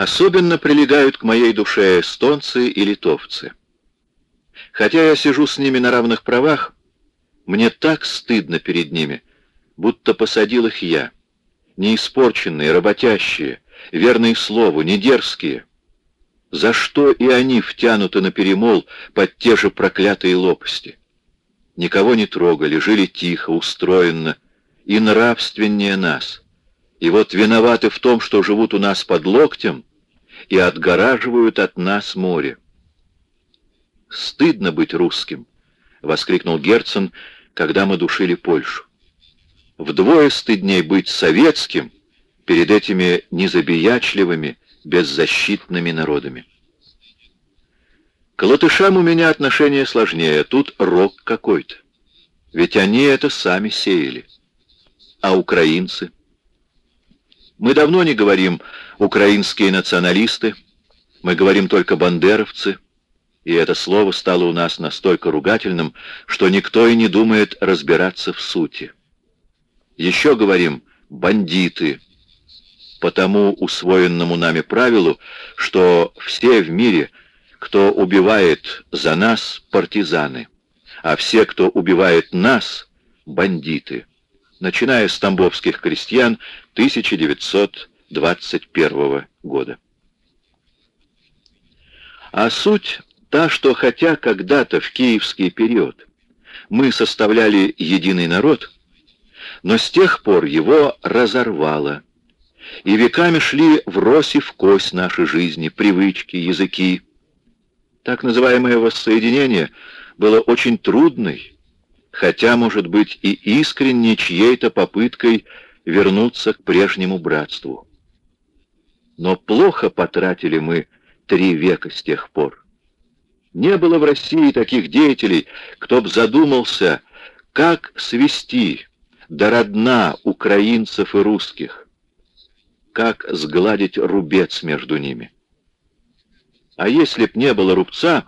Особенно прилегают к моей душе эстонцы и литовцы. Хотя я сижу с ними на равных правах, мне так стыдно перед ними, будто посадил их я. Неиспорченные, работящие, верные слову, не дерзкие. За что и они втянуты на перемол под те же проклятые лопасти? Никого не трогали, жили тихо, устроенно и нравственнее нас. И вот виноваты в том, что живут у нас под локтем и отгораживают от нас море. «Стыдно быть русским!» — воскликнул Герцен, когда мы душили Польшу. «Вдвое стыдней быть советским перед этими незабиячливыми, беззащитными народами». К латышам у меня отношение сложнее, тут рок какой-то. Ведь они это сами сеяли. А украинцы? Мы давно не говорим «украинские националисты», мы говорим только «бандеровцы», и это слово стало у нас настолько ругательным, что никто и не думает разбираться в сути. Еще говорим «бандиты», по тому усвоенному нами правилу, что все в мире, кто убивает за нас, партизаны, а все, кто убивает нас, бандиты, начиная с тамбовских крестьян 1921 года. А суть та, что хотя когда-то в киевский период мы составляли единый народ, но с тех пор его разорвало, и веками шли врозь и в кость наши жизни, привычки, языки. Так называемое воссоединение было очень трудной, хотя, может быть, и искренней чьей-то попыткой вернуться к прежнему братству. Но плохо потратили мы три века с тех пор. Не было в России таких деятелей, кто б задумался, как свести до родна украинцев и русских, как сгладить рубец между ними. А если б не было рубца,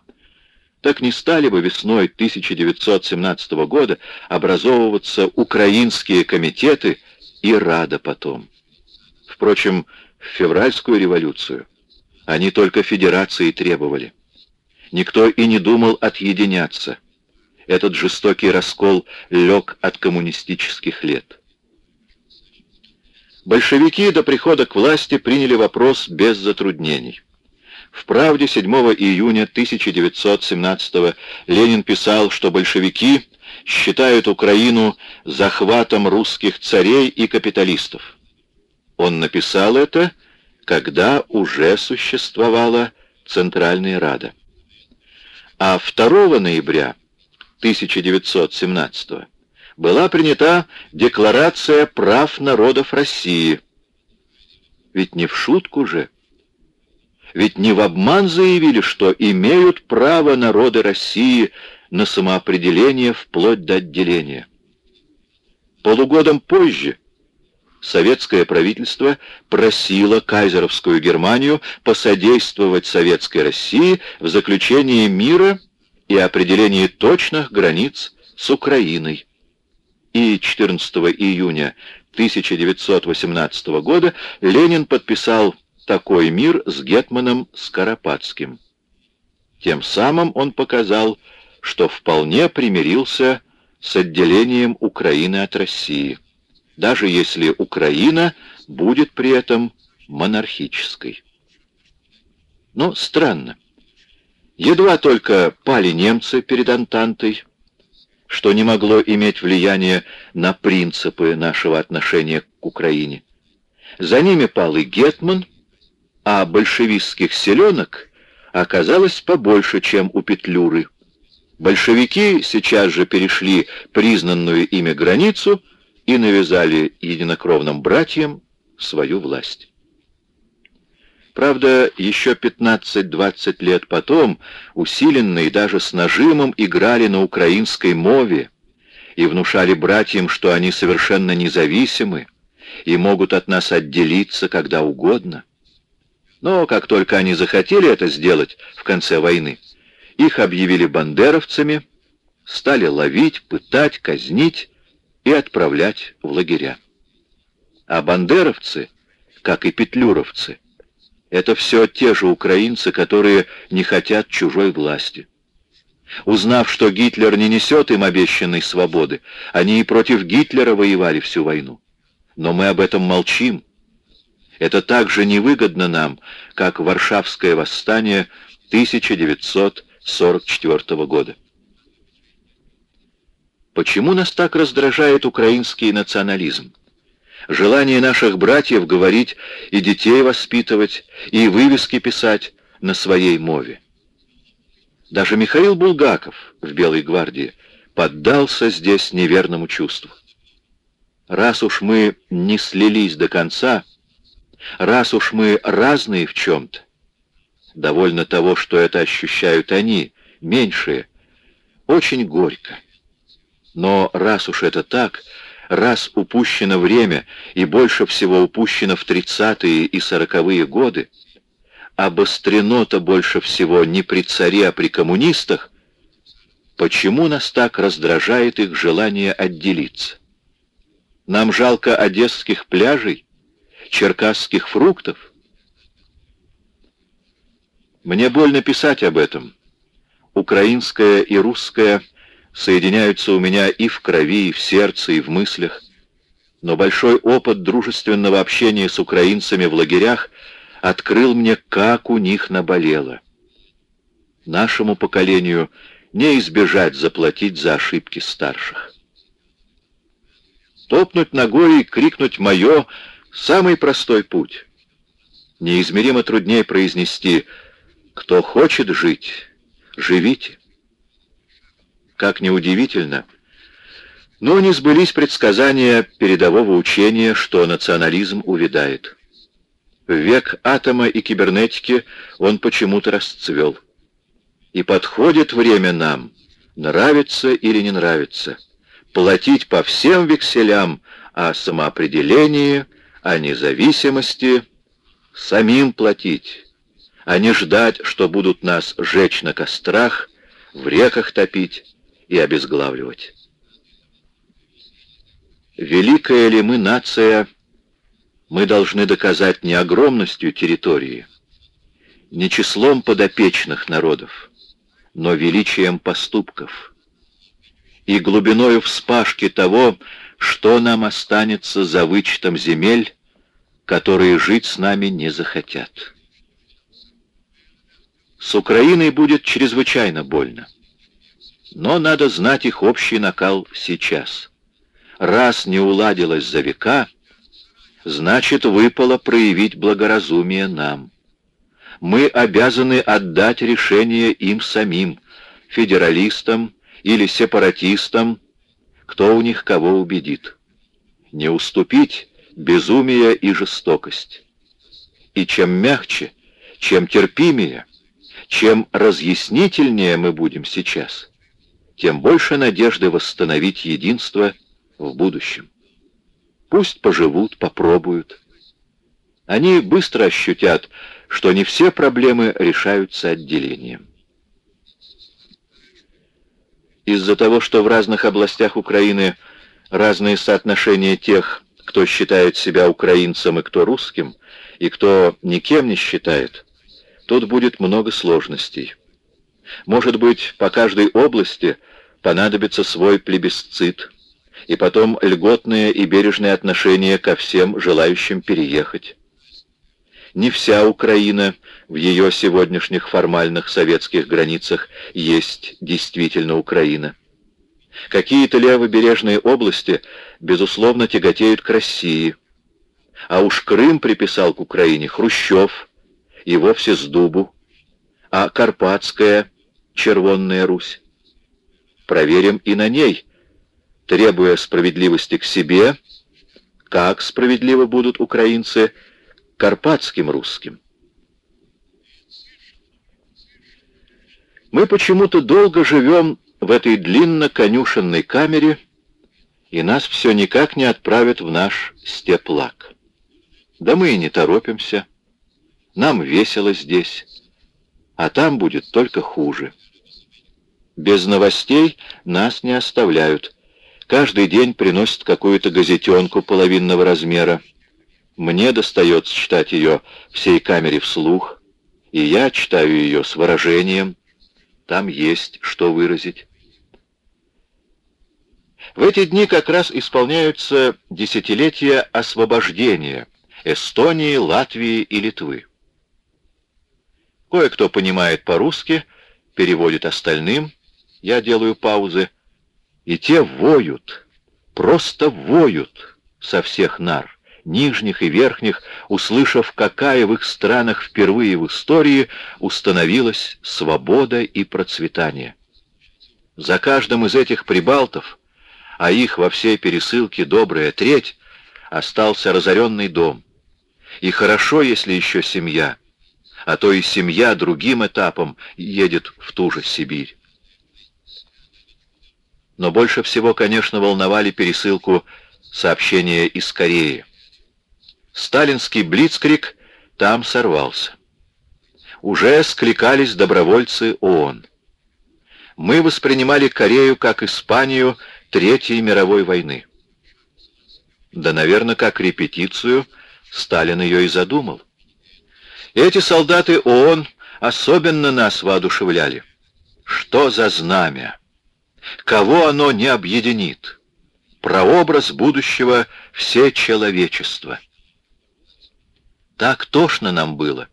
так не стали бы весной 1917 года образовываться украинские комитеты и Рада потом. Впрочем, в февральскую революцию они только федерации требовали. Никто и не думал отъединяться. Этот жестокий раскол лег от коммунистических лет. Большевики до прихода к власти приняли вопрос без затруднений. В «Правде» 7 июня 1917 Ленин писал, что большевики считают Украину захватом русских царей и капиталистов. Он написал это, когда уже существовала Центральная Рада. А 2 ноября 1917 была принята Декларация прав народов России. Ведь не в шутку же. Ведь не в обман заявили, что имеют право народы России на самоопределение вплоть до отделения. Полугодом позже советское правительство просило кайзеровскую Германию посодействовать советской России в заключении мира и определении точных границ с Украиной. И 14 июня 1918 года Ленин подписал такой мир с Гетманом Скоропадским. Тем самым он показал, что вполне примирился с отделением Украины от России, даже если Украина будет при этом монархической. Но странно. Едва только пали немцы перед Антантой, что не могло иметь влияния на принципы нашего отношения к Украине. За ними пал и Гетман, а большевистских селенок оказалось побольше, чем у Петлюры. Большевики сейчас же перешли признанную ими границу и навязали единокровным братьям свою власть. Правда, еще 15-20 лет потом усиленные даже с нажимом играли на украинской мове и внушали братьям, что они совершенно независимы и могут от нас отделиться когда угодно. Но как только они захотели это сделать в конце войны, их объявили бандеровцами, стали ловить, пытать, казнить и отправлять в лагеря. А бандеровцы, как и петлюровцы, Это все те же украинцы, которые не хотят чужой власти. Узнав, что Гитлер не несет им обещанной свободы, они и против Гитлера воевали всю войну. Но мы об этом молчим. Это так же невыгодно нам, как Варшавское восстание 1944 года. Почему нас так раздражает украинский национализм? Желание наших братьев говорить и детей воспитывать, и вывески писать на своей мове. Даже Михаил Булгаков в «Белой гвардии» поддался здесь неверному чувству. Раз уж мы не слились до конца, раз уж мы разные в чем-то, довольно того, что это ощущают они, меньшие, очень горько. Но раз уж это так, раз упущено время, и больше всего упущено в тридцатые и сороковые годы, обострено-то больше всего не при царе, а при коммунистах, почему нас так раздражает их желание отделиться? Нам жалко одесских пляжей, черкасских фруктов? Мне больно писать об этом. Украинское и русское соединяются у меня и в крови, и в сердце, и в мыслях. Но большой опыт дружественного общения с украинцами в лагерях открыл мне, как у них наболело. Нашему поколению не избежать заплатить за ошибки старших. Топнуть ногой и крикнуть «Мое!» — самый простой путь. Неизмеримо труднее произнести «Кто хочет жить, живите». Как неудивительно, но не сбылись предсказания передового учения, что национализм увядает. В век атома и кибернетики он почему-то расцвел. И подходит время нам, нравится или не нравится, платить по всем векселям о самоопределении, о независимости, самим платить, а не ждать, что будут нас жечь на кострах, в реках топить, и обезглавливать. Великая ли мы нация, мы должны доказать не огромностью территории, не числом подопечных народов, но величием поступков и глубиною вспашки того, что нам останется за вычетом земель, которые жить с нами не захотят. С Украиной будет чрезвычайно больно. Но надо знать их общий накал сейчас. Раз не уладилось за века, значит, выпало проявить благоразумие нам. Мы обязаны отдать решение им самим, федералистам или сепаратистам, кто у них кого убедит. Не уступить безумие и жестокость. И чем мягче, чем терпимее, чем разъяснительнее мы будем сейчас — тем больше надежды восстановить единство в будущем. Пусть поживут, попробуют. Они быстро ощутят, что не все проблемы решаются отделением. Из-за того, что в разных областях Украины разные соотношения тех, кто считает себя украинцем и кто русским, и кто никем не считает, тут будет много сложностей. Может быть, по каждой области понадобится свой плебисцит, и потом льготное и бережное отношение ко всем желающим переехать. Не вся Украина в ее сегодняшних формальных советских границах есть действительно Украина. Какие-то левобережные области, безусловно, тяготеют к России. А уж Крым приписал к Украине Хрущев, и вовсе с дубу, а Карпатская Червонная Русь. Проверим и на ней, требуя справедливости к себе, как справедливо будут украинцы карпатским русским. Мы почему-то долго живем в этой длинно-конюшенной камере, и нас все никак не отправят в наш степлак. Да мы и не торопимся. Нам весело здесь, а там будет только хуже. Без новостей нас не оставляют. Каждый день приносят какую-то газетенку половинного размера. Мне достается читать ее всей камере вслух, и я читаю ее с выражением. Там есть что выразить. В эти дни как раз исполняются десятилетия освобождения Эстонии, Латвии и Литвы. Кое-кто понимает по-русски, переводит остальным, я делаю паузы, и те воют, просто воют со всех нар, нижних и верхних, услышав, какая в их странах впервые в истории установилась свобода и процветание. За каждым из этих прибалтов, а их во всей пересылке добрая треть, остался разоренный дом. И хорошо, если еще семья, а то и семья другим этапом едет в ту же Сибирь. Но больше всего, конечно, волновали пересылку сообщения из Кореи. Сталинский блицкрик там сорвался. Уже скликались добровольцы ООН. Мы воспринимали Корею как Испанию Третьей мировой войны. Да, наверное, как репетицию Сталин ее и задумал. Эти солдаты ООН особенно нас воодушевляли. Что за знамя? Кого оно не объединит? Прообраз будущего все человечества. Так тошно нам было,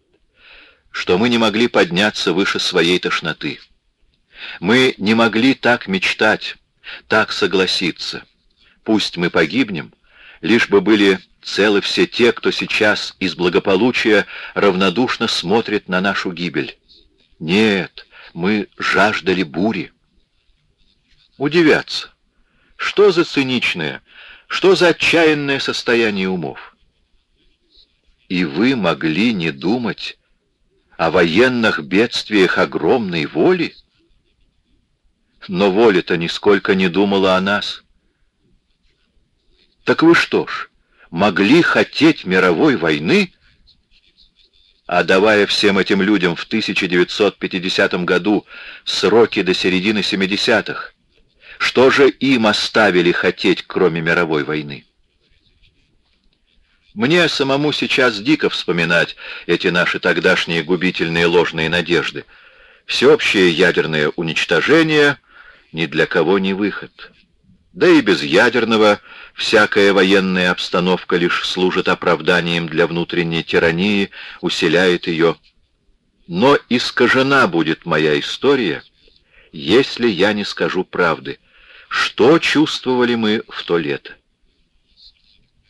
что мы не могли подняться выше своей тошноты. Мы не могли так мечтать, так согласиться. Пусть мы погибнем, лишь бы были целы все те, кто сейчас из благополучия равнодушно смотрит на нашу гибель. Нет, мы жаждали бури. Удивятся. Что за циничное, что за отчаянное состояние умов? И вы могли не думать о военных бедствиях огромной воли? Но воля-то нисколько не думала о нас. Так вы что ж, могли хотеть мировой войны? А давая всем этим людям в 1950 году сроки до середины 70-х, что же им оставили хотеть, кроме мировой войны? Мне самому сейчас дико вспоминать эти наши тогдашние губительные ложные надежды. Всеобщее ядерное уничтожение ни для кого не выход. Да и без ядерного всякая военная обстановка лишь служит оправданием для внутренней тирании, усиляет ее. Но искажена будет моя история, если я не скажу правды. Что чувствовали мы в то лето?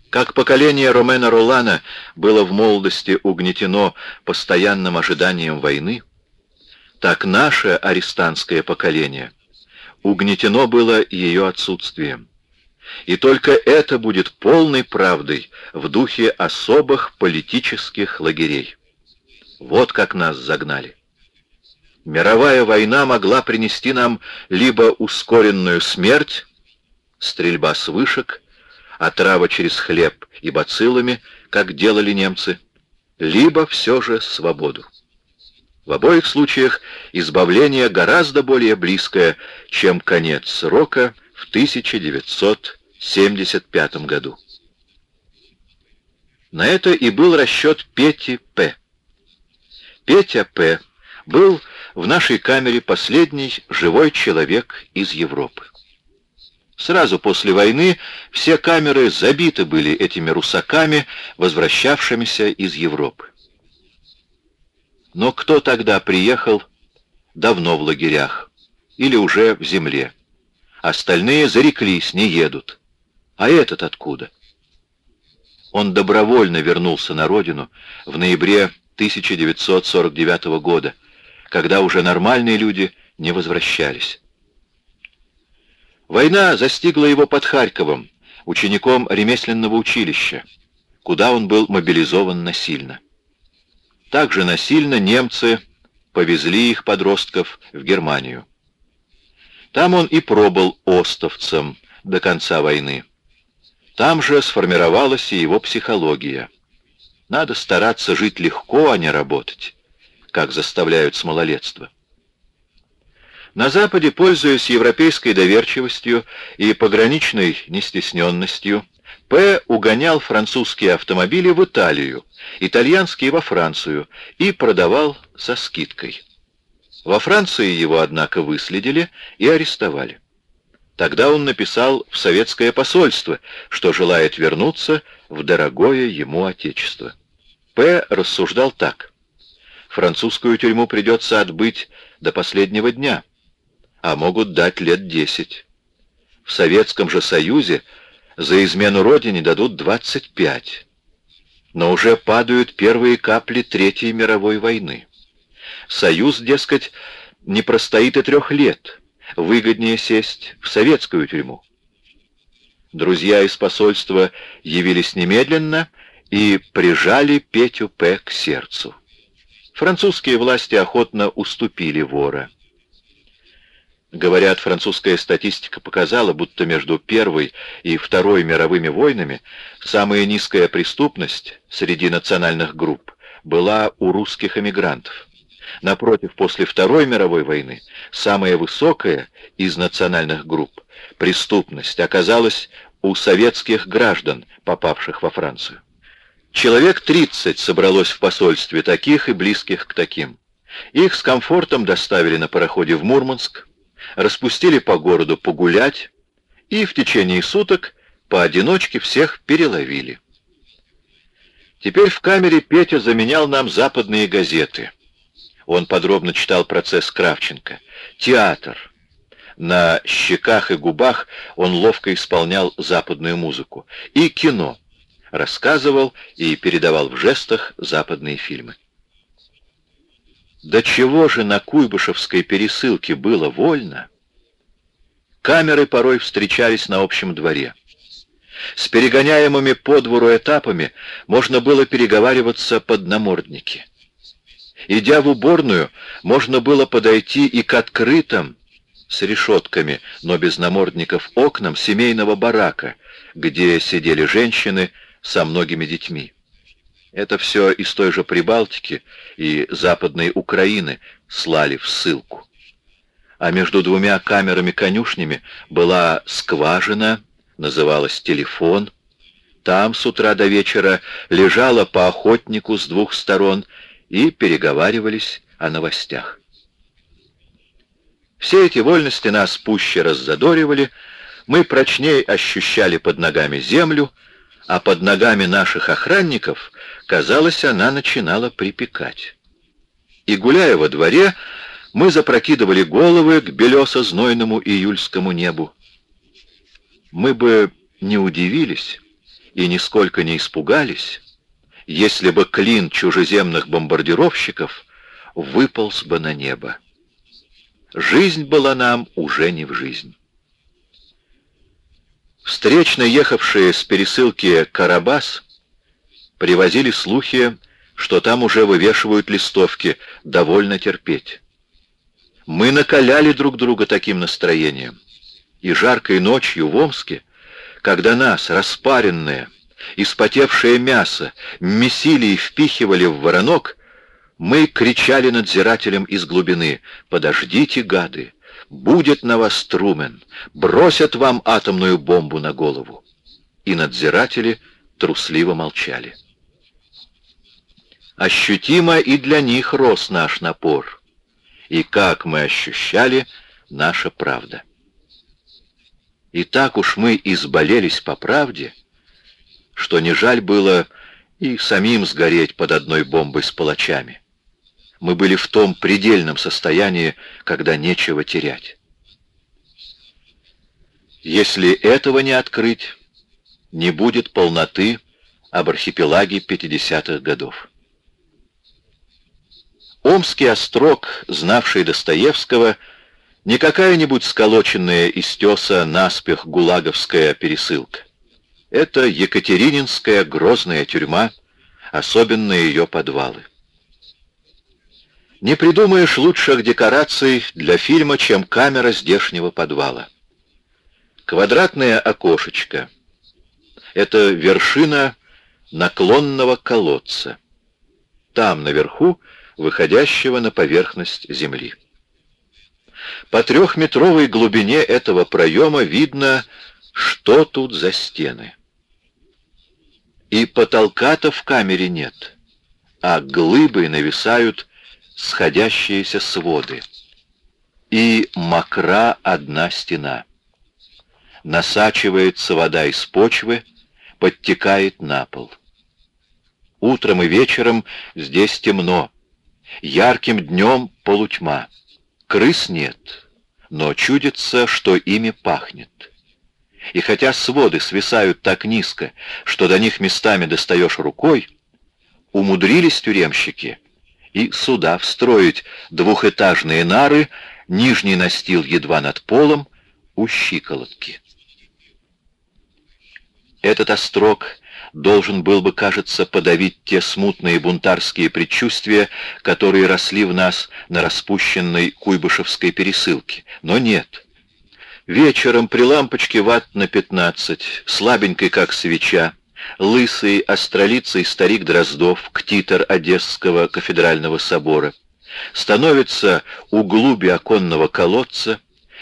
Как поколение Ромена Ролана было в молодости угнетено постоянным ожиданием войны, так наше арестантское поколение угнетено было ее отсутствием. И только это будет полной правдой в духе особых политических лагерей. Вот как нас загнали. Мировая война могла принести нам либо ускоренную смерть, стрельба с вышек, отрава через хлеб и бациллами, как делали немцы, либо все же свободу. В обоих случаях избавление гораздо более близкое, чем конец срока в 1975 году. На это и был расчет Пети П. Петя П. был в нашей камере последний живой человек из Европы. Сразу после войны все камеры забиты были этими русаками, возвращавшимися из Европы. Но кто тогда приехал давно в лагерях или уже в земле? Остальные зареклись, не едут. А этот откуда? Он добровольно вернулся на родину в ноябре 1949 года, когда уже нормальные люди не возвращались. Война застигла его под Харьковом, учеником ремесленного училища, куда он был мобилизован насильно. Также насильно немцы повезли их подростков в Германию. Там он и пробыл остовцем до конца войны. Там же сформировалась и его психология. Надо стараться жить легко, а не работать, как заставляют с малолетства. На Западе, пользуясь европейской доверчивостью и пограничной нестесненностью, П. угонял французские автомобили в Италию, итальянские во Францию и продавал со скидкой. Во Франции его, однако, выследили и арестовали. Тогда он написал в советское посольство, что желает вернуться в дорогое ему отечество. П. рассуждал так. Французскую тюрьму придется отбыть до последнего дня, а могут дать лет десять. В Советском же Союзе за измену Родине дадут 25. Но уже падают первые капли Третьей мировой войны. Союз, дескать, не простоит и трех лет. Выгоднее сесть в советскую тюрьму. Друзья из посольства явились немедленно и прижали Петю П. к сердцу. Французские власти охотно уступили вора. Говорят, французская статистика показала, будто между Первой и Второй мировыми войнами самая низкая преступность среди национальных групп была у русских эмигрантов. Напротив, после Второй мировой войны самая высокая из национальных групп преступность оказалась у советских граждан, попавших во Францию. Человек 30 собралось в посольстве таких и близких к таким. Их с комфортом доставили на пароходе в Мурманск, распустили по городу погулять и в течение суток поодиночке всех переловили. Теперь в камере Петя заменял нам западные газеты. Он подробно читал процесс Кравченко. Театр. На щеках и губах он ловко исполнял западную музыку. И кино рассказывал и передавал в жестах западные фильмы. До чего же на Куйбышевской пересылке было вольно? Камеры порой встречались на общем дворе. С перегоняемыми по двору этапами можно было переговариваться под намордники. Идя в уборную, можно было подойти и к открытым, с решетками, но без намордников окнам семейного барака, где сидели женщины, со многими детьми. Это все из той же Прибалтики и Западной Украины слали в ссылку. А между двумя камерами-конюшнями была скважина, называлась телефон. Там с утра до вечера лежала по охотнику с двух сторон и переговаривались о новостях. Все эти вольности нас пуще раззадоривали, мы прочнее ощущали под ногами землю, а под ногами наших охранников, казалось, она начинала припекать. И, гуляя во дворе, мы запрокидывали головы к белесо-знойному июльскому небу. Мы бы не удивились и нисколько не испугались, если бы клин чужеземных бомбардировщиков выполз бы на небо. Жизнь была нам уже не в жизнь. Встречно ехавшие с пересылки «Карабас» привозили слухи, что там уже вывешивают листовки «Довольно терпеть». Мы накаляли друг друга таким настроением. И жаркой ночью в Омске, когда нас, распаренное, испотевшее мясо, месили и впихивали в воронок, мы кричали надзирателям из глубины «Подождите, гады! Будет на вас Трумен, бросят вам атомную бомбу на голову. И надзиратели трусливо молчали. Ощутимо и для них рос наш напор. И как мы ощущали наша правда. И так уж мы изболелись по правде, что не жаль было и самим сгореть под одной бомбой с палачами. Мы были в том предельном состоянии, когда нечего терять. Если этого не открыть, не будет полноты об архипелаге 50-х годов. Омский острог, знавший Достоевского, не какая-нибудь сколоченная из теса наспех гулаговская пересылка. Это Екатерининская грозная тюрьма, особенно ее подвалы. Не придумаешь лучших декораций для фильма, чем камера здешнего подвала. Квадратное окошечко — это вершина наклонного колодца. Там, наверху, выходящего на поверхность земли. По трехметровой глубине этого проема видно, что тут за стены. И потолка-то в камере нет, а глыбы нависают сходящиеся своды. И мокра одна стена. Насачивается вода из почвы, подтекает на пол. Утром и вечером здесь темно, ярким днем полутьма. Крыс нет, но чудится, что ими пахнет. И хотя своды свисают так низко, что до них местами достаешь рукой, умудрились тюремщики и сюда встроить двухэтажные нары, нижний настил едва над полом, у щиколотки. Этот острог должен был бы, кажется, подавить те смутные бунтарские предчувствия, которые росли в нас на распущенной Куйбышевской пересылке. Но нет. Вечером при лампочке ватт на пятнадцать, слабенькой, как свеча, лысый, астролицый старик Дроздов, ктитор Одесского кафедрального собора, становится у глуби оконного колодца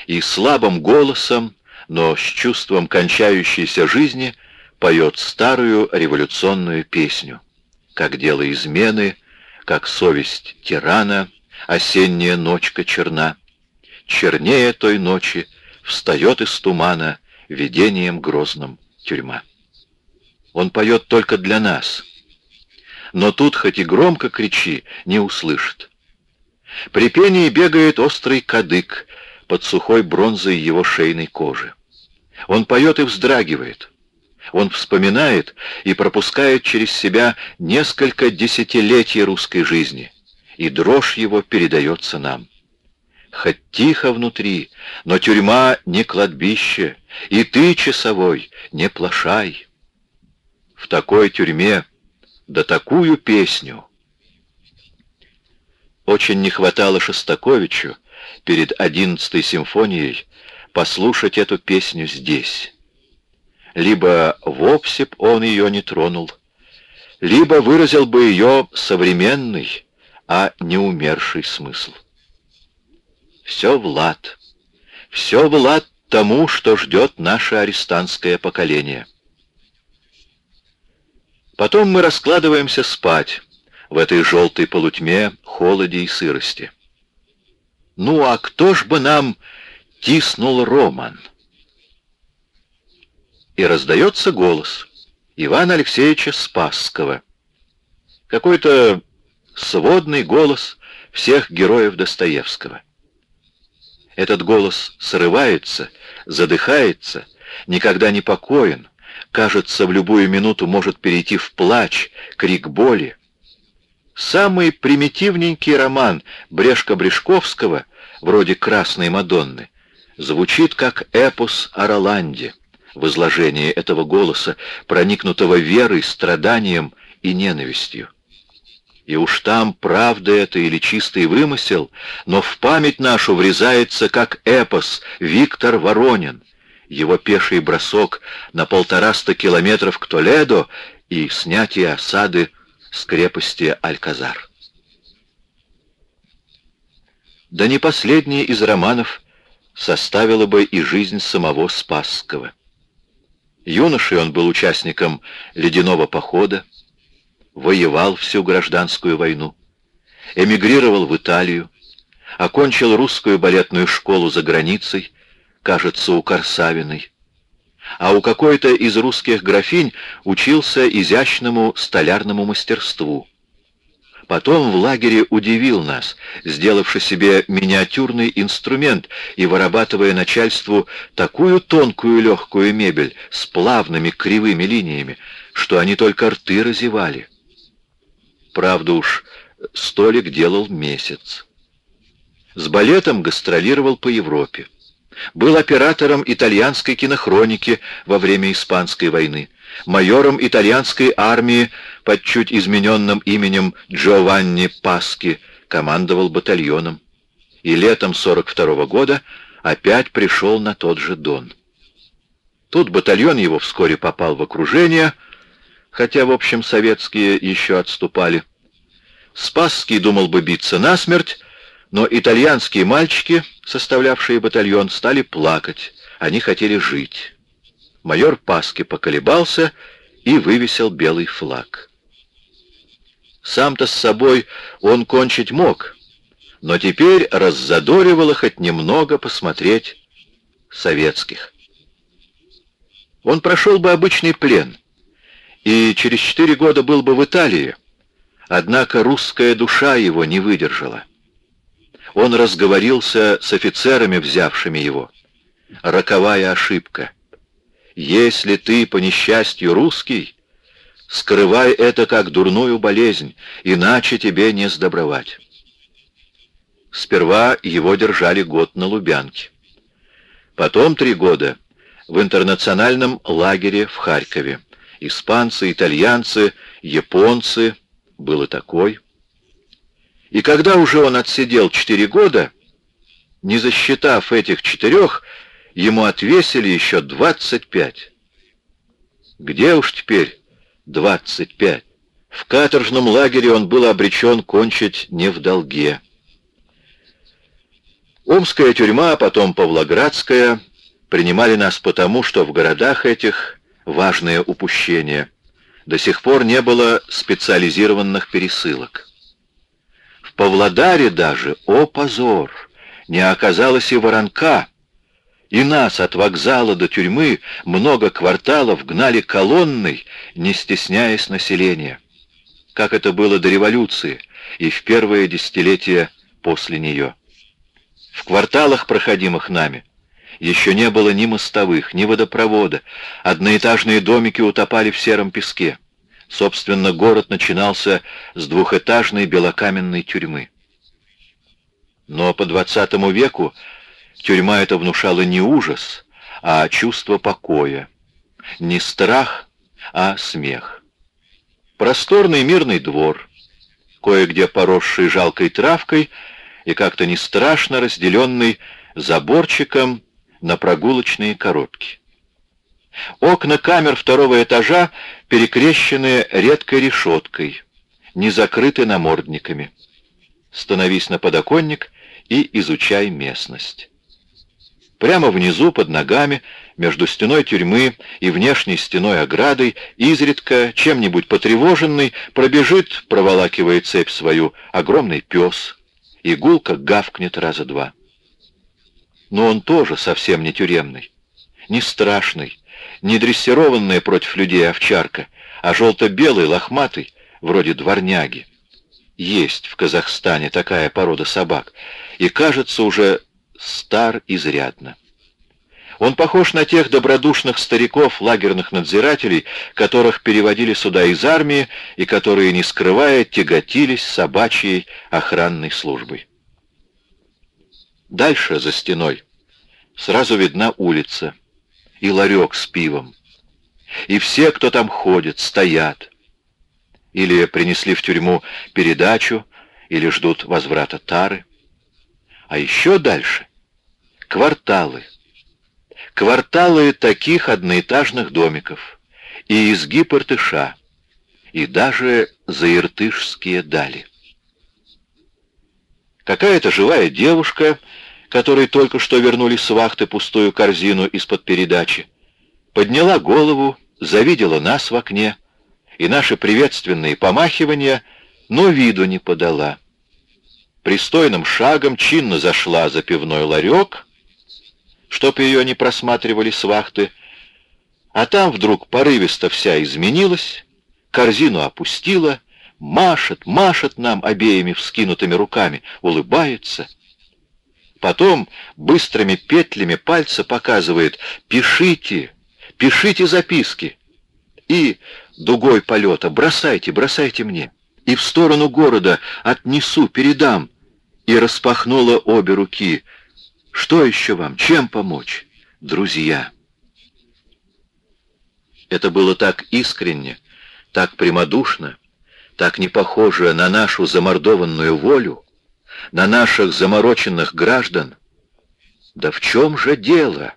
и слабым голосом, но с чувством кончающейся жизни — поет старую революционную песню, как дело измены, как совесть тирана, осенняя ночка черна. Чернее той ночи встает из тумана видением грозным тюрьма. Он поет только для нас, но тут, хоть и громко кричи, не услышит. При пении бегает острый кадык под сухой бронзой его шейной кожи. Он поет и вздрагивает — он вспоминает и пропускает через себя несколько десятилетий русской жизни, и дрожь его передается нам. Хоть тихо внутри, но тюрьма не кладбище, и ты, часовой, не плашай. В такой тюрьме, да такую песню. Очень не хватало Шостаковичу перед одиннадцатой симфонией послушать эту песню здесь либо вовсе б он ее не тронул, либо выразил бы ее современный, а не умерший смысл. Все Влад, все Влад тому, что ждет наше арестантское поколение. Потом мы раскладываемся спать в этой желтой полутьме, холоде и сырости. Ну а кто ж бы нам тиснул Роман? И раздается голос Ивана Алексеевича Спасского. Какой-то сводный голос всех героев Достоевского. Этот голос срывается, задыхается, никогда не покоен, кажется, в любую минуту может перейти в плач, крик боли. Самый примитивненький роман Брешко-Брешковского, вроде «Красной Мадонны», звучит как эпос о Роланде в изложении этого голоса, проникнутого верой, страданием и ненавистью. И уж там, правда это или чистый вымысел, но в память нашу врезается, как эпос, Виктор Воронин, его пеший бросок на полтораста километров к Толедо и снятие осады с крепости Альказар. Да не последний из романов составила бы и жизнь самого Спасского. Юношей он был участником ледяного похода, воевал всю гражданскую войну, эмигрировал в Италию, окончил русскую балетную школу за границей, кажется, у Корсавиной, а у какой-то из русских графинь учился изящному столярному мастерству. Потом в лагере удивил нас, сделавши себе миниатюрный инструмент и вырабатывая начальству такую тонкую легкую мебель с плавными кривыми линиями, что они только рты разевали. Правда уж, столик делал месяц. С балетом гастролировал по Европе. Был оператором итальянской кинохроники во время Испанской войны майором итальянской армии под чуть измененным именем Джованни Паски, командовал батальоном. И летом 42 -го года опять пришел на тот же Дон. Тут батальон его вскоре попал в окружение, хотя, в общем, советские еще отступали. Спасский думал бы биться насмерть, но итальянские мальчики, составлявшие батальон, стали плакать. Они хотели жить. Майор Паски поколебался и вывесил белый флаг. Сам-то с собой он кончить мог, но теперь раззадоривало хоть немного посмотреть советских. Он прошел бы обычный плен, и через четыре года был бы в Италии, однако русская душа его не выдержала. Он разговорился с офицерами, взявшими его. Роковая ошибка. Если ты, по несчастью, русский, скрывай это как дурную болезнь, иначе тебе не сдобровать. Сперва его держали год на Лубянке. Потом три года в интернациональном лагере в Харькове. Испанцы, итальянцы, японцы, было такой. И когда уже он отсидел четыре года, не засчитав этих четырех, ему отвесили еще двадцать пять. Где уж теперь двадцать пять? В каторжном лагере он был обречен кончить не в долге. Омская тюрьма, а потом Павлоградская принимали нас потому, что в городах этих важное упущение. До сих пор не было специализированных пересылок. В Павлодаре даже, о позор, не оказалось и воронка, и нас от вокзала до тюрьмы много кварталов гнали колонной, не стесняясь населения. Как это было до революции и в первое десятилетие после нее. В кварталах, проходимых нами, еще не было ни мостовых, ни водопровода. Одноэтажные домики утопали в сером песке. Собственно, город начинался с двухэтажной белокаменной тюрьмы. Но по двадцатому веку тюрьма эта внушала не ужас, а чувство покоя. Не страх, а смех. Просторный мирный двор, кое-где поросший жалкой травкой, и как-то не страшно разделенный заборчиком на прогулочные коробки. Окна камер второго этажа перекрещены редкой решеткой, не закрыты намордниками. Становись на подоконник и изучай местность. Прямо внизу, под ногами, между стеной тюрьмы и внешней стеной оградой, изредка, чем-нибудь потревоженный, пробежит, проволакивая цепь свою, огромный пес, Игулка гавкнет раза два. Но он тоже совсем не тюремный, не страшный, не дрессированная против людей овчарка, а желто-белый, лохматый, вроде дворняги. Есть в Казахстане такая порода собак, и, кажется, уже стар изрядно. Он похож на тех добродушных стариков, лагерных надзирателей, которых переводили сюда из армии и которые, не скрывая, тяготились собачьей охранной службой. Дальше, за стеной, сразу видна улица и ларек с пивом. И все, кто там ходит, стоят. Или принесли в тюрьму передачу, или ждут возврата тары. А еще дальше — кварталы — кварталы таких одноэтажных домиков, и изгиб Иртыша, и даже заиртышские дали. Какая-то живая девушка, которой только что вернули с вахты пустую корзину из-под передачи, подняла голову, завидела нас в окне, и наши приветственные помахивания, но виду не подала. Пристойным шагом чинно зашла за пивной ларек — чтоб ее не просматривали с вахты, а там вдруг порывисто вся изменилась, корзину опустила, машет, машет нам обеими вскинутыми руками, улыбается. Потом быстрыми петлями пальца показывает «Пишите, пишите записки» и дугой полета «Бросайте, бросайте мне» и в сторону города отнесу, передам, и распахнула обе руки — что еще вам? Чем помочь? Друзья. Это было так искренне, так прямодушно, так не похоже на нашу замордованную волю, на наших замороченных граждан. Да в чем же дело?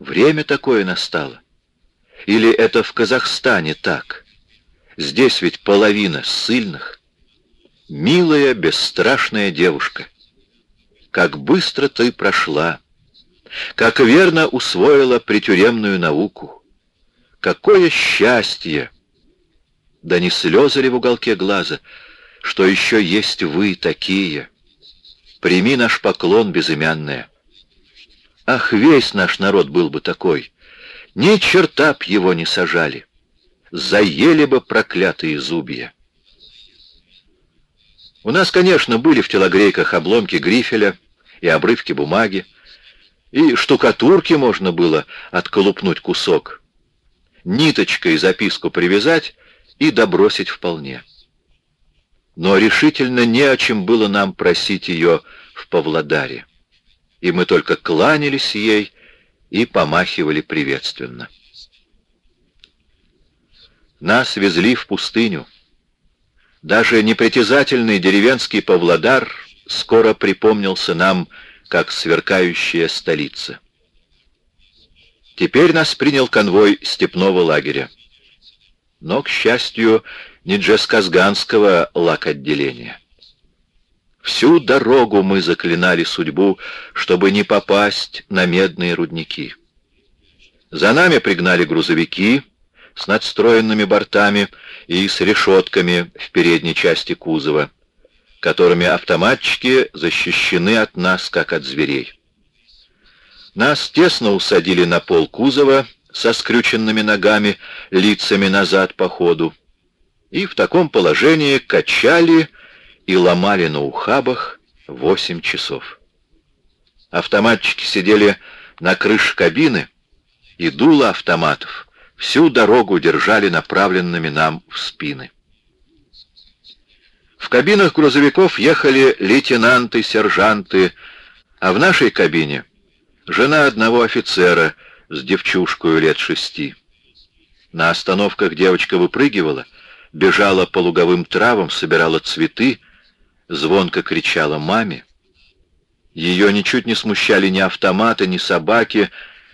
Время такое настало. Или это в Казахстане так? Здесь ведь половина ссыльных. Милая, бесстрашная девушка — как быстро ты прошла, как верно усвоила притюремную науку, какое счастье! Да не слезы ли в уголке глаза, что еще есть вы такие? Прими наш поклон, безымянная. Ах, весь наш народ был бы такой! Ни черта б его не сажали. Заели бы проклятые зубья. У нас, конечно, были в телогрейках обломки грифеля и обрывки бумаги, и штукатурки можно было отколупнуть кусок, ниточкой записку привязать и добросить вполне. Но решительно не о чем было нам просить ее в Павлодаре, и мы только кланялись ей и помахивали приветственно. Нас везли в пустыню. Даже непритязательный деревенский Павлодар скоро припомнился нам, как сверкающая столица. Теперь нас принял конвой степного лагеря. Но, к счастью, не Джесказганского лак-отделения. Всю дорогу мы заклинали судьбу, чтобы не попасть на медные рудники. За нами пригнали грузовики с надстроенными бортами и с решетками в передней части кузова, которыми автоматчики защищены от нас, как от зверей. Нас тесно усадили на пол кузова со скрюченными ногами, лицами назад по ходу, и в таком положении качали и ломали на ухабах восемь часов. Автоматчики сидели на крыше кабины, и дуло автоматов всю дорогу держали направленными нам в спины. В кабинах грузовиков ехали лейтенанты, сержанты, а в нашей кабине жена одного офицера с девчушкой лет шести. На остановках девочка выпрыгивала, бежала по луговым травам, собирала цветы, звонко кричала маме. Ее ничуть не смущали ни автоматы, ни собаки,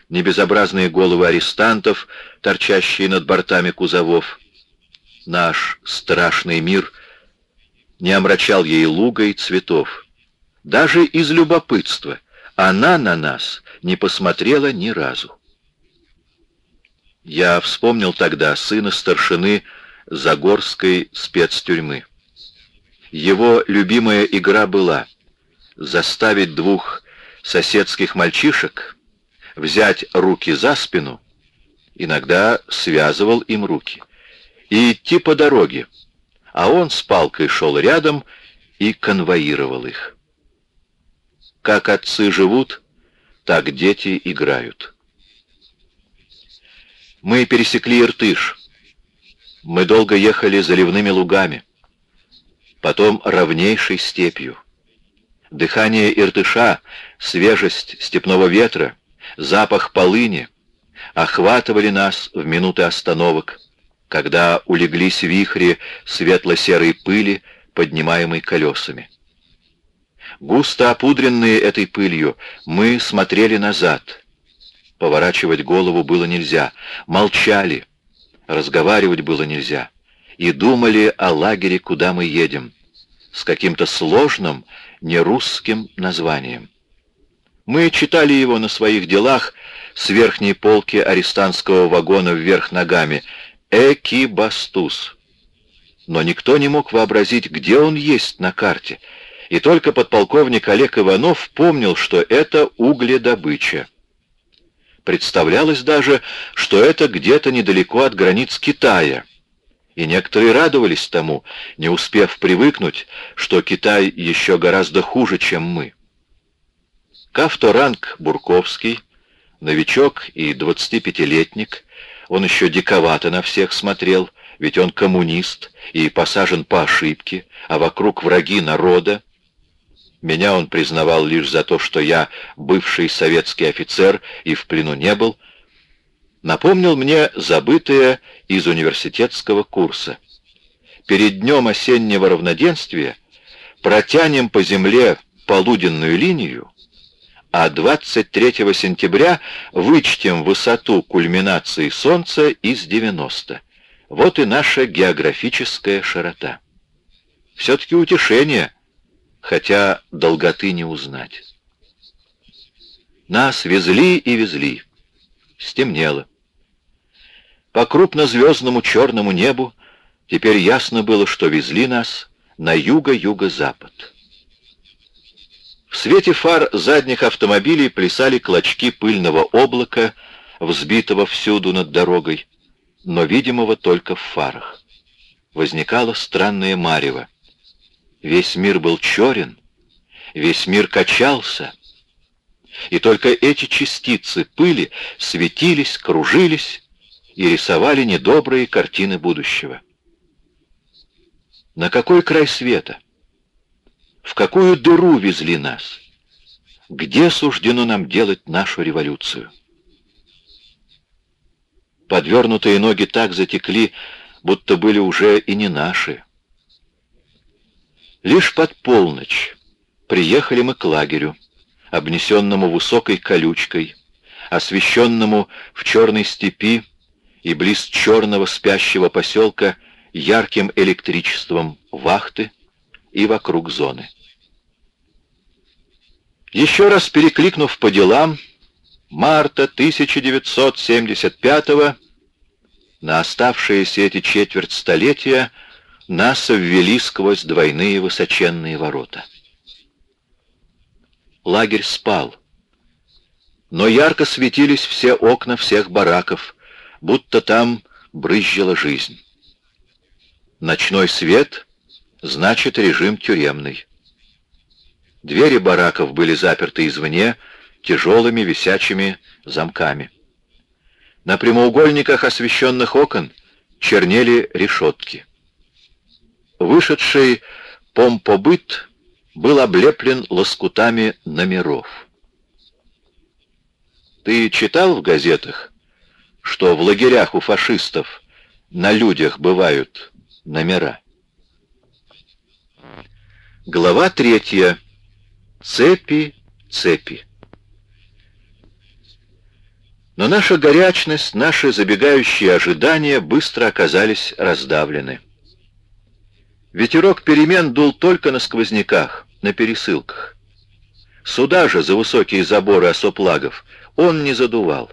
ни безобразные головы арестантов, торчащие над бортами кузовов. Наш страшный мир не омрачал ей луга и цветов. Даже из любопытства она на нас не посмотрела ни разу. Я вспомнил тогда сына старшины Загорской спецтюрьмы. Его любимая игра была заставить двух соседских мальчишек взять руки за спину, иногда связывал им руки, и идти по дороге, а он с палкой шел рядом и конвоировал их. Как отцы живут, так дети играют. Мы пересекли Иртыш. Мы долго ехали заливными лугами потом ровнейшей степью. Дыхание Иртыша, свежесть степного ветра, запах полыни охватывали нас в минуты остановок, когда улеглись вихри светло-серой пыли, поднимаемой колесами. Густо опудренные этой пылью, мы смотрели назад. Поворачивать голову было нельзя, молчали, разговаривать было нельзя и думали о лагере, куда мы едем, с каким-то сложным, нерусским названием. Мы читали его на своих делах с верхней полки арестантского вагона вверх ногами «Экибастус». Но никто не мог вообразить, где он есть на карте, и только подполковник Олег Иванов помнил, что это угледобыча. Представлялось даже, что это где-то недалеко от границ Китая — и некоторые радовались тому, не успев привыкнуть, что Китай еще гораздо хуже, чем мы. Кавторанг Бурковский, новичок и 25-летник, он еще диковато на всех смотрел, ведь он коммунист и посажен по ошибке, а вокруг враги народа. Меня он признавал лишь за то, что я бывший советский офицер и в плену не был, напомнил мне забытое из университетского курса. Перед днем осеннего равноденствия протянем по земле полуденную линию, а 23 сентября вычтем высоту кульминации Солнца из 90. Вот и наша географическая широта. Все-таки утешение, хотя долготы не узнать. Нас везли и везли. Стемнело. По крупнозвездному черному небу теперь ясно было, что везли нас на юго-юго-запад. В свете фар задних автомобилей плясали клочки пыльного облака, взбитого всюду над дорогой, но видимого только в фарах. Возникало странное марево. Весь мир был черен, весь мир качался, и только эти частицы пыли светились, кружились и рисовали недобрые картины будущего. На какой край света? В какую дыру везли нас? Где суждено нам делать нашу революцию? Подвернутые ноги так затекли, будто были уже и не наши. Лишь под полночь приехали мы к лагерю, обнесенному высокой колючкой, освещенному в черной степи и близ черного спящего поселка ярким электричеством вахты и вокруг зоны. Еще раз перекликнув по делам, марта 1975 на оставшиеся эти четверть столетия нас ввели сквозь двойные высоченные ворота. Лагерь спал, но ярко светились все окна всех бараков, будто там брызжила жизнь. Ночной свет значит режим тюремный. Двери бараков были заперты извне тяжелыми висячими замками. На прямоугольниках освещенных окон чернели решетки. Вышедший помпобыт был облеплен лоскутами номеров. Ты читал в газетах, что в лагерях у фашистов на людях бывают номера. Глава третья. Цепи, цепи. Но наша горячность, наши забегающие ожидания быстро оказались раздавлены. Ветерок перемен дул только на сквозняках, на пересылках. Сюда же, за высокие заборы осоплагов, он не задувал.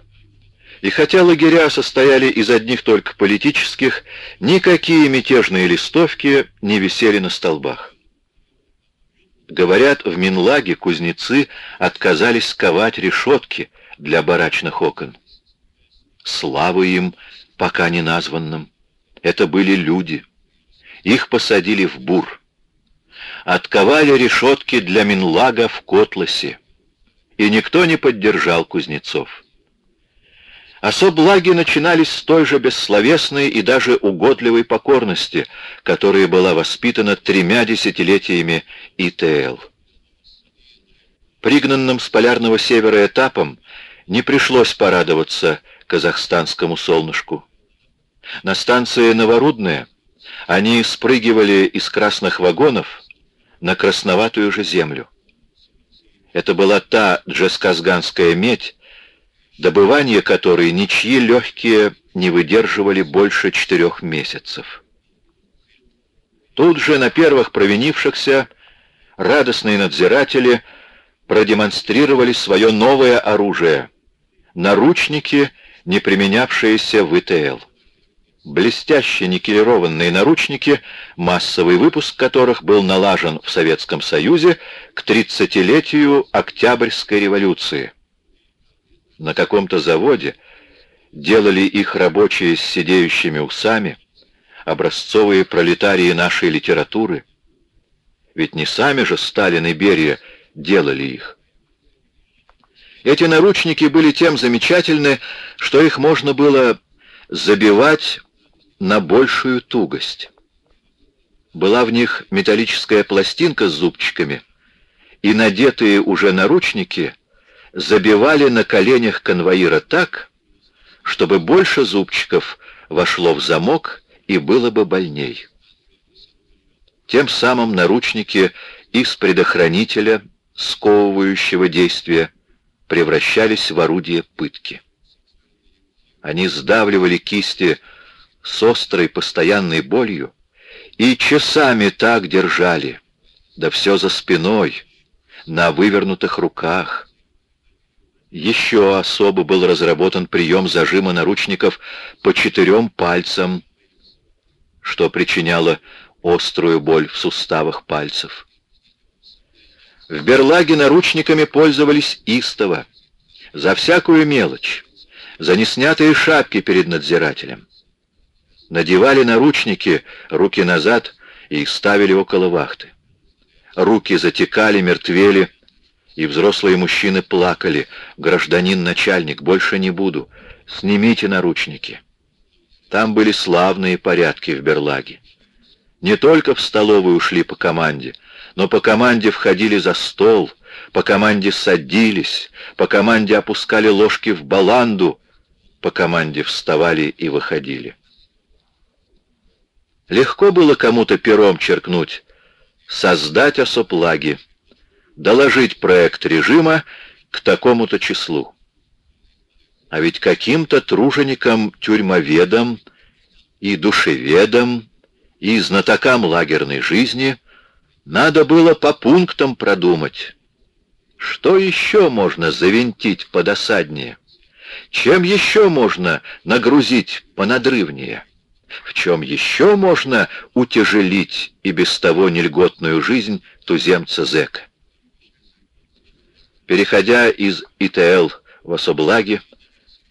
И хотя лагеря состояли из одних только политических, никакие мятежные листовки не висели на столбах. Говорят, в Минлаге кузнецы отказались ковать решетки для барачных окон. Славы им, пока не названным. Это были люди. Их посадили в бур. Отковали решетки для Минлага в Котласе. И никто не поддержал кузнецов. Особлаги начинались с той же бессловесной и даже угодливой покорности, которая была воспитана тремя десятилетиями ИТЛ. Пригнанным с полярного севера этапом не пришлось порадоваться казахстанскому солнышку. На станции Новорудная они спрыгивали из красных вагонов на красноватую же землю. Это была та джесказганская медь, добывание которой ничьи легкие не выдерживали больше четырех месяцев. Тут же на первых провинившихся радостные надзиратели продемонстрировали свое новое оружие — наручники, не применявшиеся в ИТЛ. Блестящие никелированные наручники, массовый выпуск которых был налажен в Советском Союзе к 30-летию Октябрьской революции — на каком-то заводе делали их рабочие с сидеющими усами, образцовые пролетарии нашей литературы. Ведь не сами же Сталин и Берия делали их. Эти наручники были тем замечательны, что их можно было забивать на большую тугость. Была в них металлическая пластинка с зубчиками, и надетые уже наручники — забивали на коленях конвоира так, чтобы больше зубчиков вошло в замок и было бы больней. Тем самым наручники из предохранителя, сковывающего действия, превращались в орудие пытки. Они сдавливали кисти с острой постоянной болью и часами так держали, да все за спиной, на вывернутых руках, Еще особо был разработан прием зажима наручников по четырем пальцам, что причиняло острую боль в суставах пальцев. В Берлаге наручниками пользовались истово, за всякую мелочь, за неснятые шапки перед надзирателем. Надевали наручники, руки назад, и ставили около вахты. Руки затекали, мертвели, и взрослые мужчины плакали. «Гражданин-начальник, больше не буду. Снимите наручники». Там были славные порядки в Берлаге. Не только в столовую ушли по команде, но по команде входили за стол, по команде садились, по команде опускали ложки в баланду, по команде вставали и выходили. Легко было кому-то пером черкнуть, создать осоплаги, доложить проект режима к такому-то числу. А ведь каким-то труженикам-тюрьмоведам и душеведам и знатокам лагерной жизни надо было по пунктам продумать, что еще можно завинтить подосаднее, чем еще можно нагрузить понадрывнее, в чем еще можно утяжелить и без того нельготную жизнь туземца-зэка. Переходя из ИТЛ в особлаги,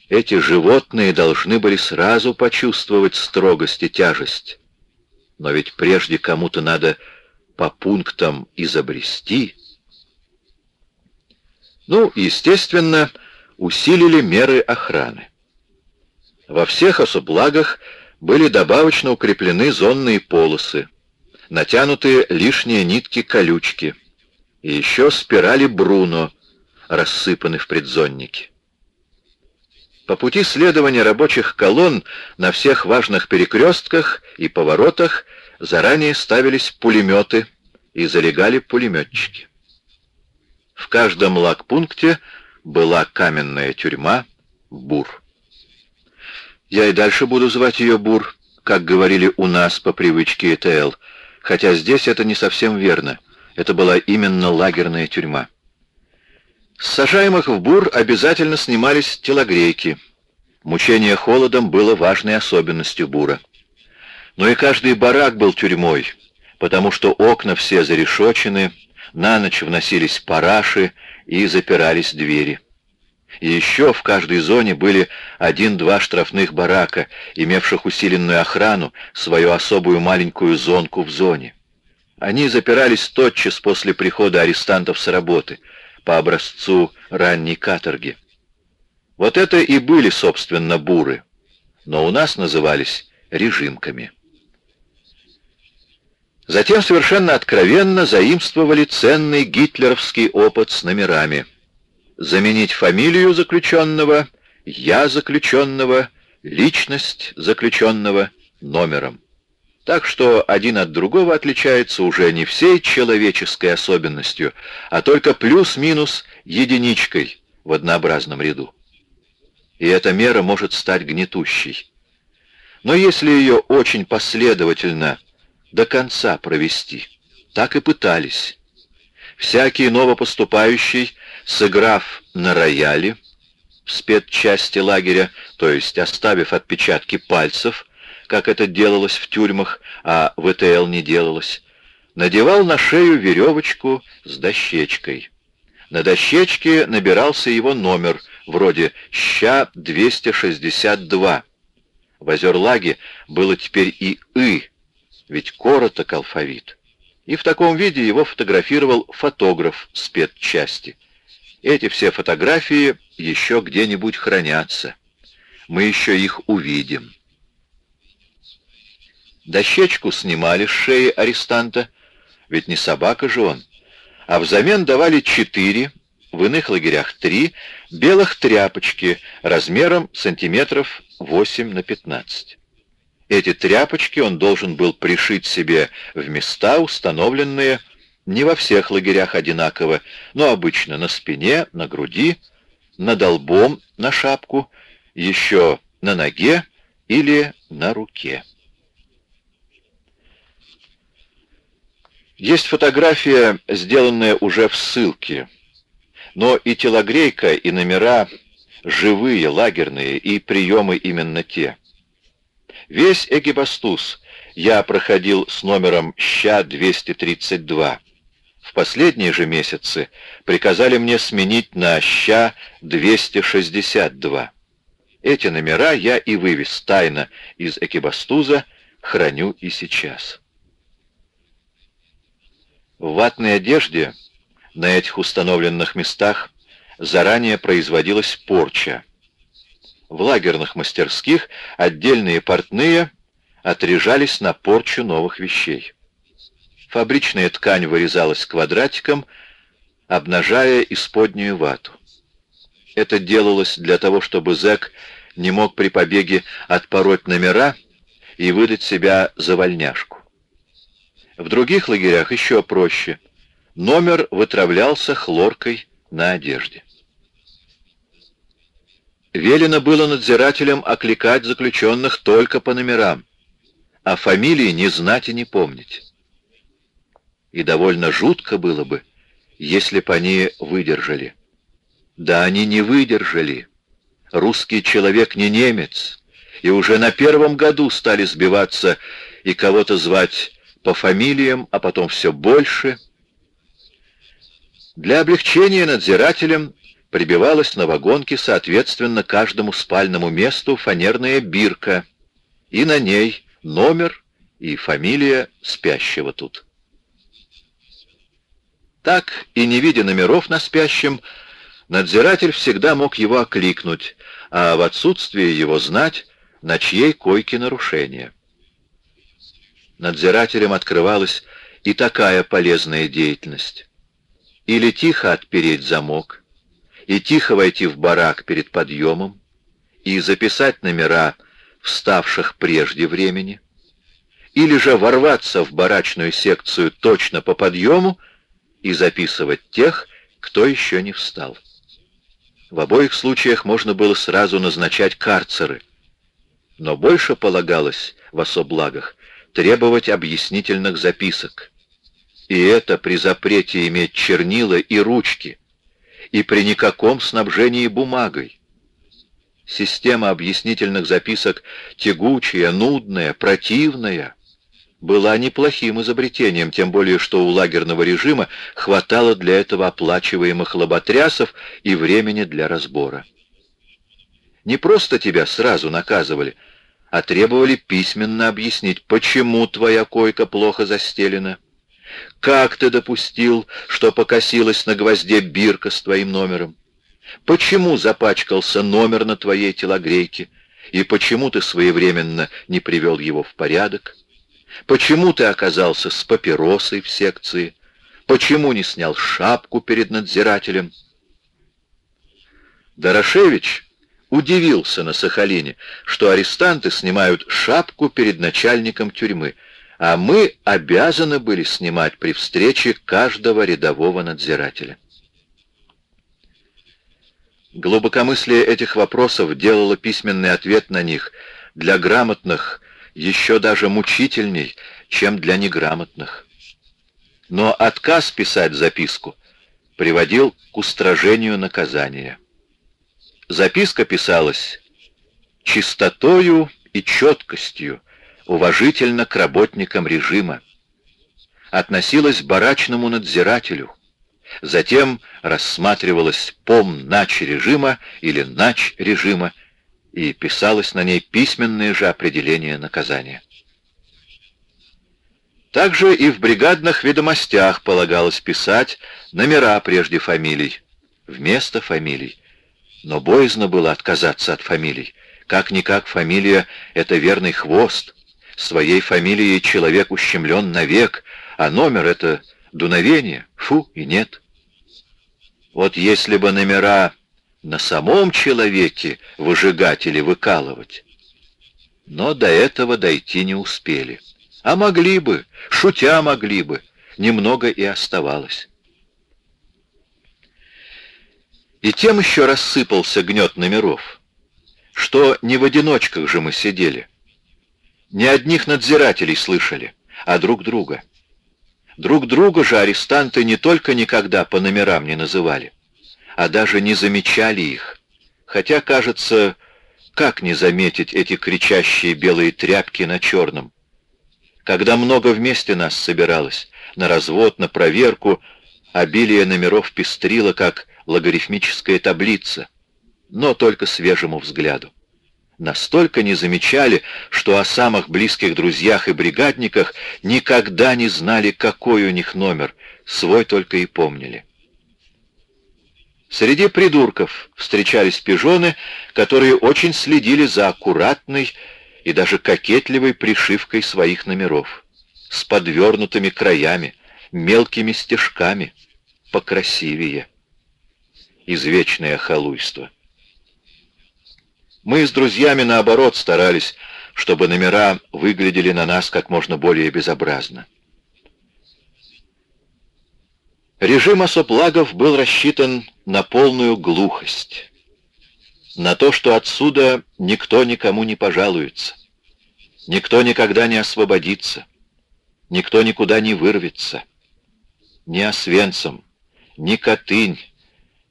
эти животные должны были сразу почувствовать строгость и тяжесть. Но ведь прежде кому-то надо по пунктам изобрести. Ну, естественно, усилили меры охраны. Во всех особлагах были добавочно укреплены зонные полосы, натянутые лишние нитки-колючки, и еще спирали Бруно — рассыпаны в предзоннике. По пути следования рабочих колонн на всех важных перекрестках и поворотах заранее ставились пулеметы и залегали пулеметчики. В каждом лагпункте была каменная тюрьма Бур. Я и дальше буду звать ее Бур, как говорили у нас по привычке ЭТЛ, хотя здесь это не совсем верно. Это была именно лагерная тюрьма. С сажаемых в бур обязательно снимались телогрейки. Мучение холодом было важной особенностью бура. Но и каждый барак был тюрьмой, потому что окна все зарешочены, на ночь вносились параши и запирались двери. И еще в каждой зоне были один-два штрафных барака, имевших усиленную охрану, свою особую маленькую зонку в зоне. Они запирались тотчас после прихода арестантов с работы — по образцу ранней каторги. Вот это и были, собственно, буры, но у нас назывались режимками. Затем совершенно откровенно заимствовали ценный гитлеровский опыт с номерами. Заменить фамилию заключенного, я заключенного, личность заключенного номером так что один от другого отличается уже не всей человеческой особенностью, а только плюс-минус единичкой в однообразном ряду. И эта мера может стать гнетущей. Но если ее очень последовательно до конца провести, так и пытались. Всякий новопоступающий, сыграв на рояле в спецчасти лагеря, то есть оставив отпечатки пальцев, как это делалось в тюрьмах, а в ЭТЛ не делалось, надевал на шею веревочку с дощечкой. На дощечке набирался его номер, вроде «Ща-262». В Озерлаге было теперь и «ы», ведь короток алфавит. И в таком виде его фотографировал фотограф спецчасти. Эти все фотографии еще где-нибудь хранятся. Мы еще их увидим. Дощечку снимали с шеи арестанта, ведь не собака же он, а взамен давали четыре, в иных лагерях три, белых тряпочки размером сантиметров 8 на 15. Эти тряпочки он должен был пришить себе в места, установленные не во всех лагерях одинаково, но обычно на спине, на груди, над лбом, на шапку, еще на ноге или на руке. Есть фотография, сделанная уже в ссылке. Но и телогрейка, и номера живые, лагерные, и приемы именно те. Весь Эгибастуз я проходил с номером «Ща-232». В последние же месяцы приказали мне сменить на «Ща-262». Эти номера я и вывез тайно из Экибастуза, храню и сейчас. В ватной одежде на этих установленных местах заранее производилась порча. В лагерных мастерских отдельные портные отряжались на порчу новых вещей. Фабричная ткань вырезалась квадратиком, обнажая исподнюю вату. Это делалось для того, чтобы зэк не мог при побеге отпороть номера и выдать себя за вольняшку. В других лагерях еще проще. Номер вытравлялся хлоркой на одежде. Велено было надзирателям окликать заключенных только по номерам, а фамилии не знать и не помнить. И довольно жутко было бы, если бы они выдержали. Да они не выдержали. Русский человек не немец, и уже на первом году стали сбиваться и кого-то звать по фамилиям, а потом все больше. Для облегчения надзирателям прибивалась на вагонке соответственно каждому спальному месту фанерная бирка, и на ней номер и фамилия спящего тут. Так и не видя номеров на спящем, надзиратель всегда мог его окликнуть, а в отсутствие его знать, на чьей койке нарушение. Надзирателям открывалась и такая полезная деятельность. Или тихо отпереть замок, и тихо войти в барак перед подъемом, и записать номера вставших прежде времени, или же ворваться в барачную секцию точно по подъему и записывать тех, кто еще не встал. В обоих случаях можно было сразу назначать карцеры, но больше полагалось в особлагах требовать объяснительных записок. И это при запрете иметь чернила и ручки, и при никаком снабжении бумагой. Система объяснительных записок тягучая, нудная, противная была неплохим изобретением, тем более что у лагерного режима хватало для этого оплачиваемых лоботрясов и времени для разбора. Не просто тебя сразу наказывали, а требовали письменно объяснить, почему твоя койка плохо застелена. Как ты допустил, что покосилась на гвозде бирка с твоим номером? Почему запачкался номер на твоей телогрейке? И почему ты своевременно не привел его в порядок? Почему ты оказался с папиросой в секции? Почему не снял шапку перед надзирателем? Дорошевич удивился на Сахалине, что арестанты снимают шапку перед начальником тюрьмы, а мы обязаны были снимать при встрече каждого рядового надзирателя. Глубокомыслие этих вопросов делало письменный ответ на них для грамотных еще даже мучительней, чем для неграмотных. Но отказ писать записку приводил к устражению наказания. Записка писалась чистотою и четкостью, уважительно к работникам режима. Относилась барачному надзирателю. Затем рассматривалась пом-нач режима или нач режима и писалось на ней письменное же определение наказания. Также и в бригадных ведомостях полагалось писать номера прежде фамилий, вместо фамилий, но боязно было отказаться от фамилий. Как-никак фамилия — это верный хвост. Своей фамилией человек ущемлен навек, а номер — это дуновение. Фу и нет. Вот если бы номера на самом человеке выжигать или выкалывать. Но до этого дойти не успели. А могли бы, шутя могли бы, немного и оставалось. И тем еще рассыпался гнет номеров, что не в одиночках же мы сидели. Не одних надзирателей слышали, а друг друга. Друг друга же арестанты не только никогда по номерам не называли, а даже не замечали их. Хотя, кажется, как не заметить эти кричащие белые тряпки на черном? Когда много вместе нас собиралось, на развод, на проверку, обилие номеров пестрило, как логарифмическая таблица, но только свежему взгляду. Настолько не замечали, что о самых близких друзьях и бригадниках никогда не знали, какой у них номер, свой только и помнили. Среди придурков встречались пижоны, которые очень следили за аккуратной и даже кокетливой пришивкой своих номеров, с подвернутыми краями, мелкими стежками, покрасивее. Извечное халуйство. Мы с друзьями, наоборот, старались, чтобы номера выглядели на нас как можно более безобразно. Режим осоплагов был рассчитан на полную глухость, на то, что отсюда никто никому не пожалуется, никто никогда не освободится, никто никуда не вырвется. Ни Освенцим, ни Котынь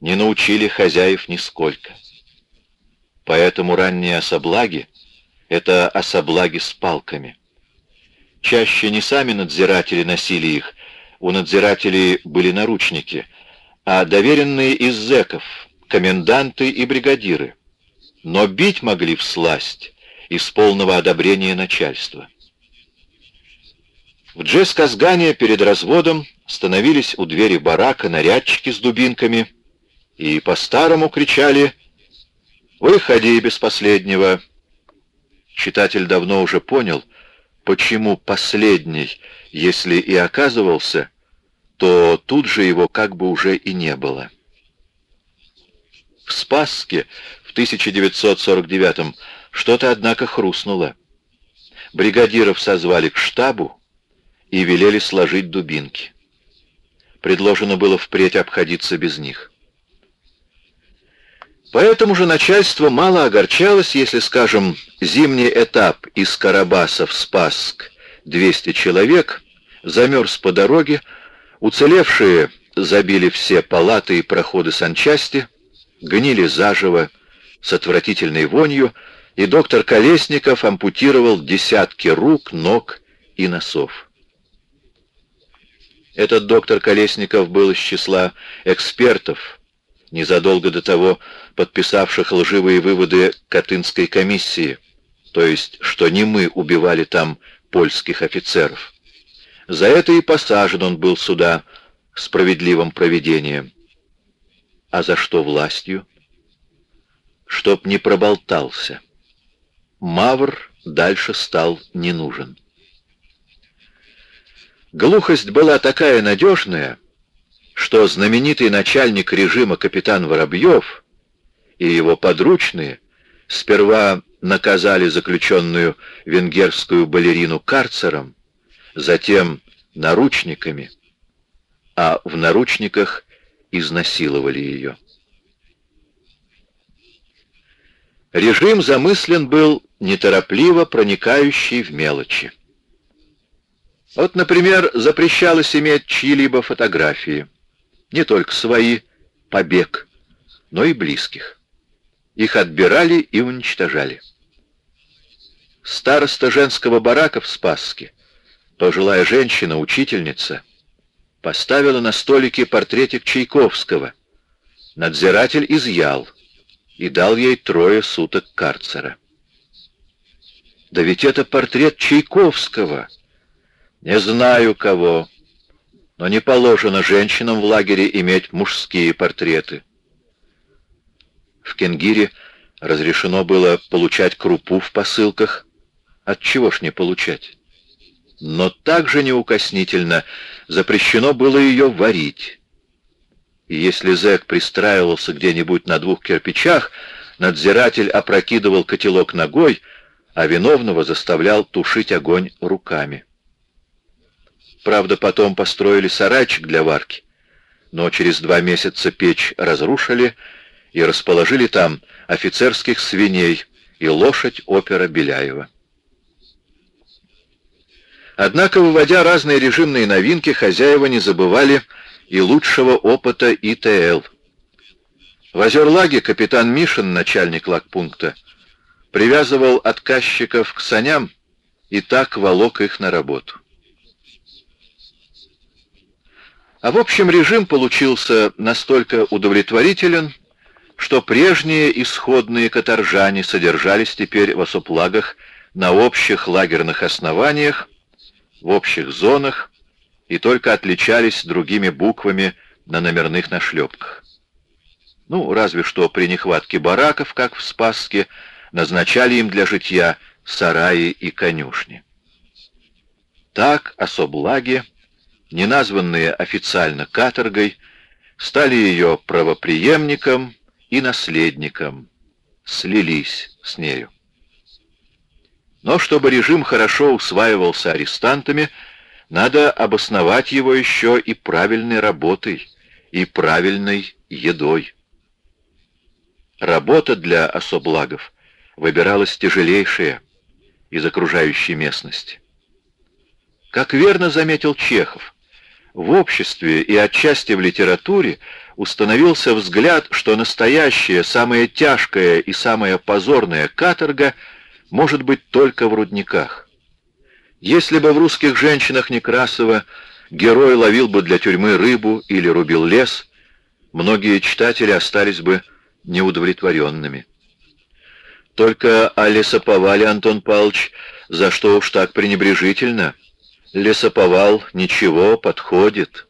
не научили хозяев нисколько. Поэтому ранние особлаги — это особлаги с палками. Чаще не сами надзиратели носили их, у надзирателей были наручники, а доверенные из зэков, коменданты и бригадиры. Но бить могли всласть из полного одобрения начальства. В Джесказгане перед разводом становились у двери барака нарядчики с дубинками и по-старому кричали «Выходи без последнего!» Читатель давно уже понял, почему последний, если и оказывался, то тут же его как бы уже и не было. В Спасске в 1949-м что-то, однако, хрустнуло. Бригадиров созвали к штабу и велели сложить дубинки. Предложено было впредь обходиться без них. Поэтому же начальство мало огорчалось, если, скажем, зимний этап из Карабаса в Спасск 200 человек замерз по дороге, Уцелевшие забили все палаты и проходы санчасти, гнили заживо, с отвратительной вонью, и доктор Колесников ампутировал десятки рук, ног и носов. Этот доктор Колесников был из числа экспертов, незадолго до того подписавших лживые выводы Катынской комиссии, то есть, что не мы убивали там польских офицеров. За это и посажен он был сюда справедливым проведением. А за что властью? Чтоб не проболтался. Мавр дальше стал не нужен. Глухость была такая надежная, что знаменитый начальник режима капитан Воробьев и его подручные сперва наказали заключенную венгерскую балерину карцером, затем наручниками, а в наручниках изнасиловали ее. Режим замыслен был неторопливо проникающий в мелочи. Вот, например, запрещалось иметь чьи-либо фотографии, не только свои, побег, но и близких. Их отбирали и уничтожали. Староста женского барака в Спасске пожилая женщина, учительница, поставила на столике портретик Чайковского. Надзиратель изъял и дал ей трое суток карцера. Да ведь это портрет Чайковского. Не знаю кого, но не положено женщинам в лагере иметь мужские портреты. В Кенгире разрешено было получать крупу в посылках. От чего ж не получать? но также неукоснительно запрещено было ее варить. И если зэк пристраивался где-нибудь на двух кирпичах, надзиратель опрокидывал котелок ногой, а виновного заставлял тушить огонь руками. Правда, потом построили сарайчик для варки, но через два месяца печь разрушили и расположили там офицерских свиней и лошадь опера Беляева. Однако, выводя разные режимные новинки, хозяева не забывали и лучшего опыта ИТЛ. В Озерлаге капитан Мишин, начальник лагпункта, привязывал отказчиков к саням и так волок их на работу. А в общем режим получился настолько удовлетворителен, что прежние исходные каторжане содержались теперь в осоплагах на общих лагерных основаниях, в общих зонах и только отличались другими буквами на номерных нашлепках. Ну, разве что при нехватке бараков, как в Спасске, назначали им для житья сараи и конюшни. Так особлаги, не названные официально каторгой, стали ее правоприемником и наследником, слились с нею. Но чтобы режим хорошо усваивался арестантами, надо обосновать его еще и правильной работой, и правильной едой. Работа для особлагов выбиралась тяжелейшая из окружающей местности. Как верно заметил Чехов, в обществе и отчасти в литературе установился взгляд, что настоящая, самая тяжкая и самая позорная каторга может быть только в рудниках. Если бы в русских женщинах Некрасова герой ловил бы для тюрьмы рыбу или рубил лес, многие читатели остались бы неудовлетворенными. Только о лесоповале, Антон Павлович, за что уж так пренебрежительно? Лесоповал ничего, подходит.